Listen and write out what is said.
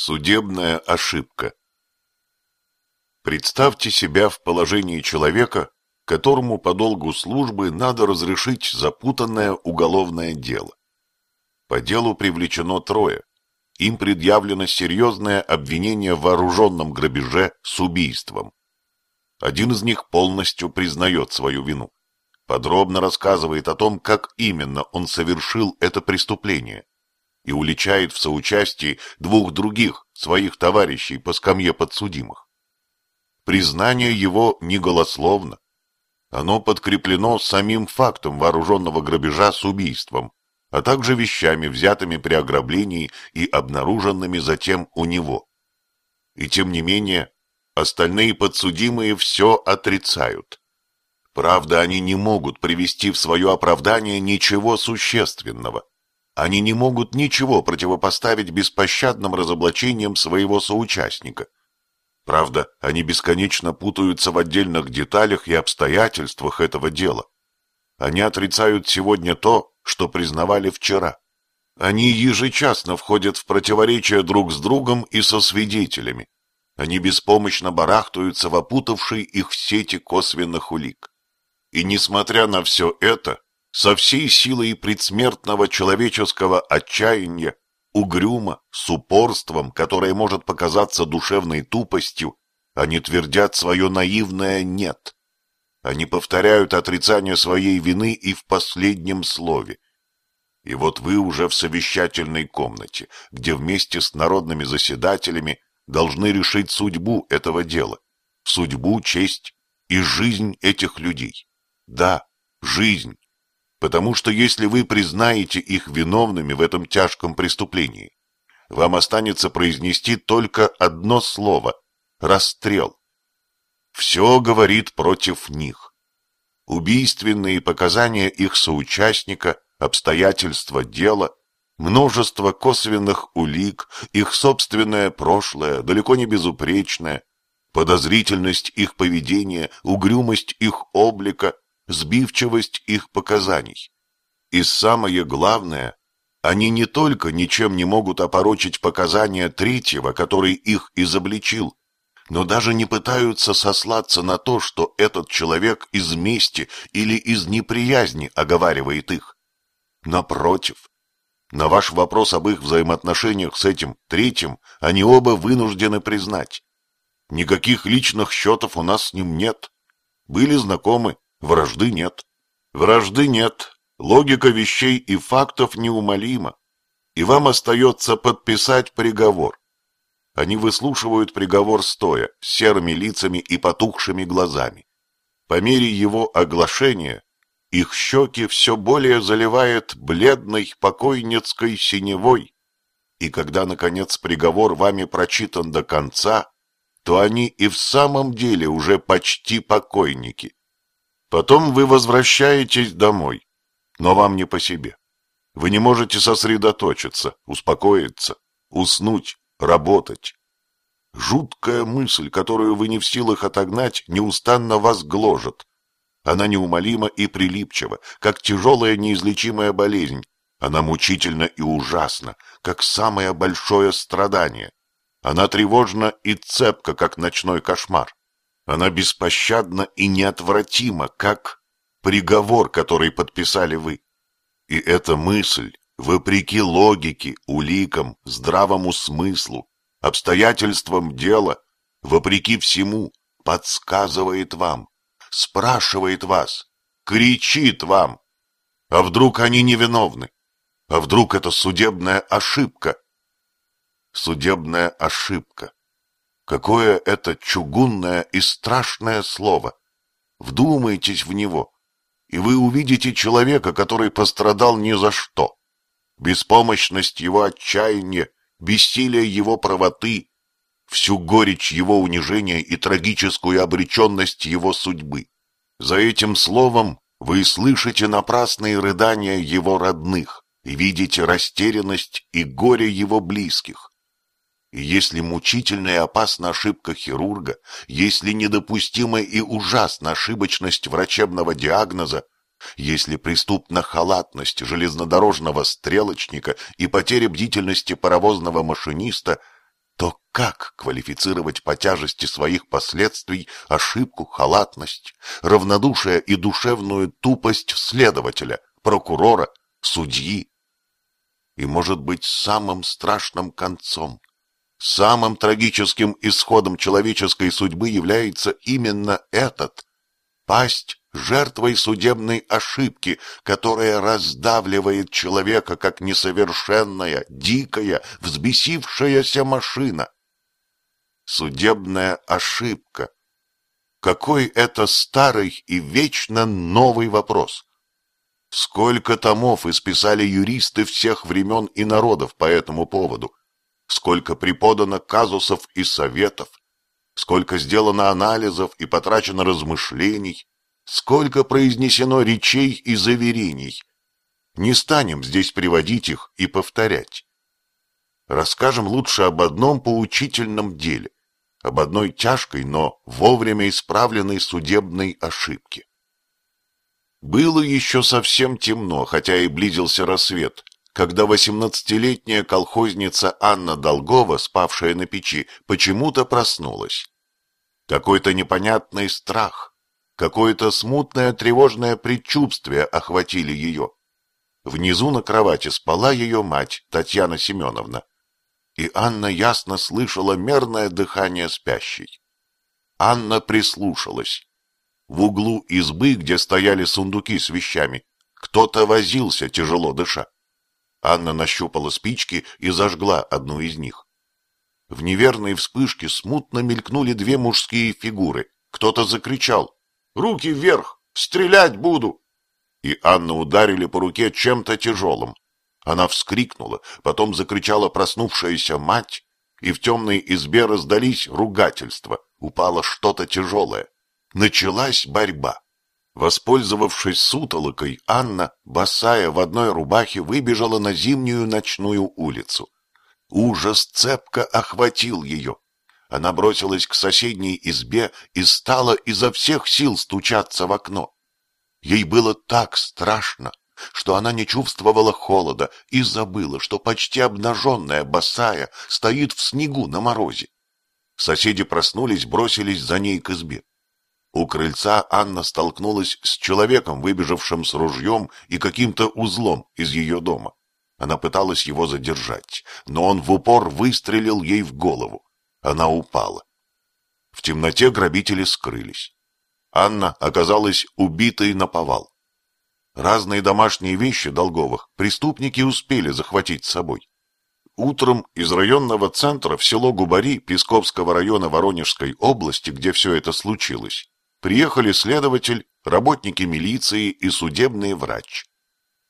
Судебная ошибка. Представьте себя в положении человека, которому по долгу службы надо разрешить запутанное уголовное дело. По делу привлечено трое. Им предъявлено серьезное обвинение в вооруженном грабеже с убийством. Один из них полностью признает свою вину. Подробно рассказывает о том, как именно он совершил это преступление и уличает в соучастии двух других своих товарищей по скамье подсудимых. Признание его не голословно. Оно подкреплено самим фактом вооруженного грабежа с убийством, а также вещами, взятыми при ограблении и обнаруженными затем у него. И тем не менее, остальные подсудимые все отрицают. Правда, они не могут привести в свое оправдание ничего существенного. Они не могут ничего противопоставить беспощадным разоблачениям своего соучастника. Правда, они бесконечно путаются в отдельных деталях и обстоятельствах этого дела. Они отрицают сегодня то, что признавали вчера. Они ежечасно входят в противоречие друг с другом и со свидетелями. Они беспомощно барахтаются в опутавшей их сети косвенных улик. И несмотря на все это, со всей силой предсмертного человеческого отчаяния, угрюмо, с упорством, которое может показаться душевной тупостью, они твердят свое наивное «нет». Они повторяют отрицание своей вины и в последнем слове. И вот вы уже в совещательной комнате, где вместе с народными заседателями должны решить судьбу этого дела, судьбу, честь и жизнь этих людей. Да, жизнь, потому что если вы признаете их виновными в этом тяжком преступлении, вам останется произнести только одно слово – расстрел. Все говорит против них. Убийственные показания их соучастника, обстоятельства дела, множество косвенных улик, их собственное прошлое, далеко не безупречное, подозрительность их поведения, угрюмость их облика – сбивчивость их показаний. И самое главное, они не только ничем не могут опорочить показания третьего, который их изобличил, но даже не пытаются сослаться на то, что этот человек из мести или из неприязни оговаривает их. Напротив, на ваш вопрос об их взаимоотношениях с этим третьим они оба вынуждены признать. Никаких личных счетов у нас с ним нет. Были знакомы, Вражды нет. Вражды нет. Логика вещей и фактов неумолима. И вам остается подписать приговор. Они выслушивают приговор стоя, с серыми лицами и потухшими глазами. По мере его оглашения их щеки все более заливает бледной покойницкой синевой, и когда, наконец, приговор вами прочитан до конца, то они и в самом деле уже почти покойники. Потом вы возвращаетесь домой, но вам не по себе. Вы не можете сосредоточиться, успокоиться, уснуть, работать. Жуткая мысль, которую вы не в силах отогнать, неустанно вас гложет. Она неумолима и прилипчива, как тяжелая неизлечимая болезнь. Она мучительна и ужасна, как самое большое страдание. Она тревожна и цепка, как ночной кошмар. Она беспощадна и неотвратима, как приговор, который подписали вы. И эта мысль, вопреки логике, уликам, здравому смыслу, обстоятельствам дела, вопреки всему, подсказывает вам, спрашивает вас, кричит вам. А вдруг они невиновны? А вдруг это судебная ошибка? Судебная ошибка. Какое это чугунное и страшное слово! Вдумайтесь в него, и вы увидите человека, который пострадал ни за что. Беспомощность его отчаяния, бессилие его правоты, всю горечь его унижения и трагическую обреченность его судьбы. За этим словом вы слышите напрасные рыдания его родных и видите растерянность и горе его близких. Если мучительная и опасна ошибка хирурга, если недопустима и ужасна ошибочность врачебного диагноза, если преступна халатность железнодорожного стрелочника и потеря бдительности паровозного машиниста, то как квалифицировать по тяжести своих последствий ошибку, халатность, равнодушие и душевную тупость следователя, прокурора, судьи? И, может быть, самым страшным концом, самым трагическим исходом человеческой судьбы является именно этот – пасть жертвой судебной ошибки, которая раздавливает человека, как несовершенная, дикая, взбесившаяся машина. Судебная ошибка. Какой это старый и вечно новый вопрос? Сколько томов исписали юристы всех времен и народов по этому поводу? Сколько преподано казусов и советов? Сколько сделано анализов и потрачено размышлений? сколько произнесено речей и заверений. Не станем здесь приводить их и повторять. Расскажем лучше об одном поучительном деле, об одной тяжкой, но вовремя исправленной судебной ошибке. Было еще совсем темно, хотя и близился рассвет, когда восемнадцатилетняя колхозница Анна Долгова, спавшая на печи, почему-то проснулась. Какой-то непонятный страх, Какое-то смутное тревожное предчувствие охватили ее. Внизу на кровати спала ее мать, Татьяна Семеновна. И Анна ясно слышала мерное дыхание спящей. Анна прислушалась. В углу избы, где стояли сундуки с вещами, кто-то возился, тяжело дыша. Анна нащупала спички и зажгла одну из них. В неверной вспышке смутно мелькнули две мужские фигуры. Кто-то закричал Руки вверх! Стрелять буду!» И Анну ударили по руке чем-то тяжелым. Она вскрикнула, потом закричала проснувшаяся мать, и в темной избе раздались ругательства. Упало что-то тяжелое. Началась борьба. Воспользовавшись сутолокой, Анна, босая в одной рубахе, выбежала на зимнюю ночную улицу. Ужас цепко охватил ее. Она бросилась к соседней избе и стала изо всех сил стучаться в окно. Ей было так страшно, что она не чувствовала холода и забыла, что почти обнаженная босая стоит в снегу на морозе. Соседи проснулись, бросились за ней к избе. У крыльца Анна столкнулась с человеком, выбежавшим с ружьем и каким-то узлом из ее дома. Она пыталась его задержать, но он в упор выстрелил ей в голову. Она упала. В темноте грабители скрылись. Анна оказалась убитой на повал. Разные домашние вещи Долговых преступники успели захватить с собой. Утром из районного центра в село Губари Песковского района Воронежской области, где все это случилось, приехали следователь, работники милиции и судебный врач.